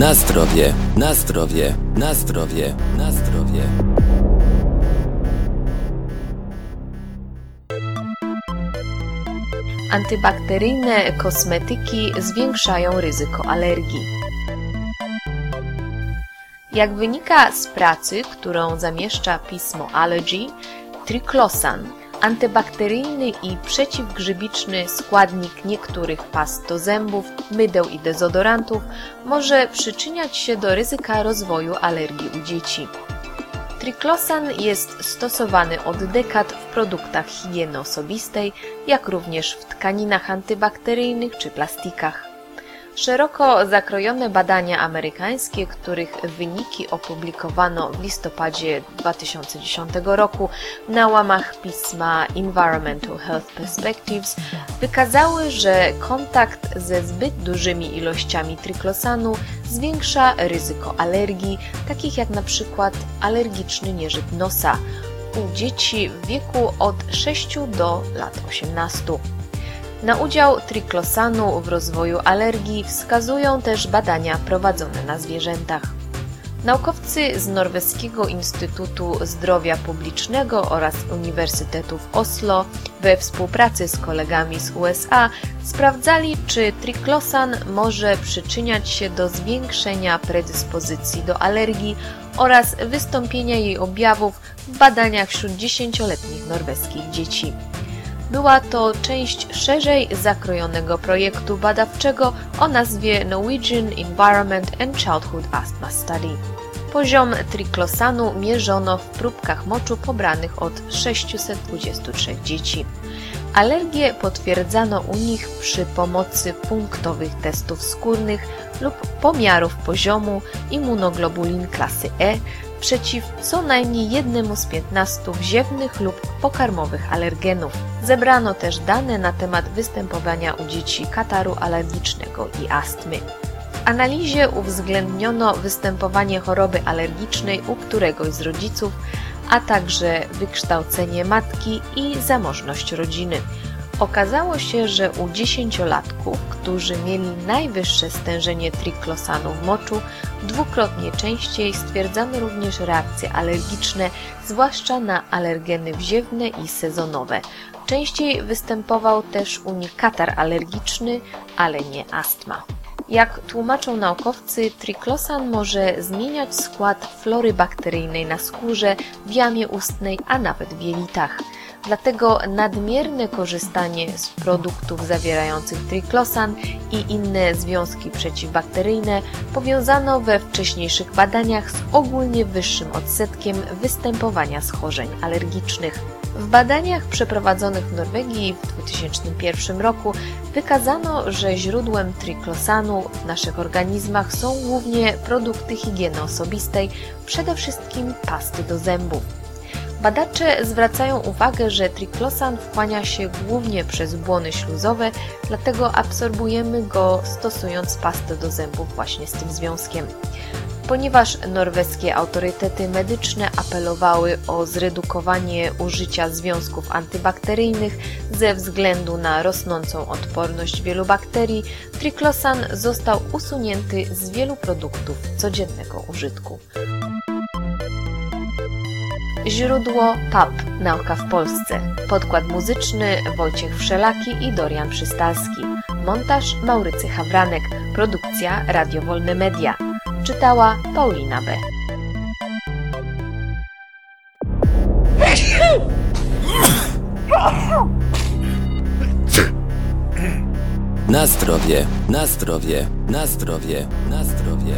Na zdrowie, na zdrowie, na zdrowie, na zdrowie. Antybakteryjne kosmetyki zwiększają ryzyko alergii. Jak wynika z pracy, którą zamieszcza pismo Allergy, triclosan, antybakteryjny i przeciwgrzybiczny składnik niektórych past do zębów, mydeł i dezodorantów, może przyczyniać się do ryzyka rozwoju alergii u dzieci. Triclosan jest stosowany od dekad w produktach higieny osobistej, jak również w tkaninach antybakteryjnych czy plastikach. Szeroko zakrojone badania amerykańskie, których wyniki opublikowano w listopadzie 2010 roku na łamach pisma Environmental Health Perspectives, wykazały, że kontakt ze zbyt dużymi ilościami triklosanu zwiększa ryzyko alergii, takich jak na przykład alergiczny nieżyt nosa u dzieci w wieku od 6 do lat 18. Na udział triklosanu w rozwoju alergii wskazują też badania prowadzone na zwierzętach. Naukowcy z Norweskiego Instytutu Zdrowia Publicznego oraz Uniwersytetu w Oslo we współpracy z kolegami z USA sprawdzali, czy triklosan może przyczyniać się do zwiększenia predyspozycji do alergii oraz wystąpienia jej objawów w badaniach wśród 10-letnich norweskich dzieci. Była to część szerzej zakrojonego projektu badawczego o nazwie Norwegian Environment and Childhood Asthma Study. Poziom triklosanu mierzono w próbkach moczu pobranych od 623 dzieci. Alergię potwierdzano u nich przy pomocy punktowych testów skórnych lub pomiarów poziomu immunoglobulin klasy E przeciw co najmniej jednemu z 15 wziewnych lub pokarmowych alergenów. Zebrano też dane na temat występowania u dzieci kataru alergicznego i astmy. W analizie uwzględniono występowanie choroby alergicznej u któregoś z rodziców, a także wykształcenie matki i zamożność rodziny. Okazało się, że u dziesięciolatków, którzy mieli najwyższe stężenie triklosanu w moczu, dwukrotnie częściej stwierdzano również reakcje alergiczne, zwłaszcza na alergeny wziewne i sezonowe. Częściej występował też u nich katar alergiczny, ale nie astma. Jak tłumaczą naukowcy, triklosan może zmieniać skład flory bakteryjnej na skórze, w jamie ustnej, a nawet w jelitach. Dlatego nadmierne korzystanie z produktów zawierających triklosan i inne związki przeciwbakteryjne powiązano we wcześniejszych badaniach z ogólnie wyższym odsetkiem występowania schorzeń alergicznych. W badaniach przeprowadzonych w Norwegii w 2001 roku wykazano, że źródłem triklosanu w naszych organizmach są głównie produkty higieny osobistej, przede wszystkim pasty do zębów. Badacze zwracają uwagę, że triklosan wchłania się głównie przez błony śluzowe, dlatego absorbujemy go stosując pastę do zębów właśnie z tym związkiem. Ponieważ norweskie autorytety medyczne apelowały o zredukowanie użycia związków antybakteryjnych ze względu na rosnącą odporność wielu bakterii, triklosan został usunięty z wielu produktów codziennego użytku. Źródło PAP Nauka w Polsce. Podkład muzyczny Wojciech Wszelaki i Dorian Przystalski. Montaż Maurycy Hawranek. Produkcja Radio Wolne Media. Czytała Paulina B. Na zdrowie, na zdrowie, na zdrowie, na zdrowie.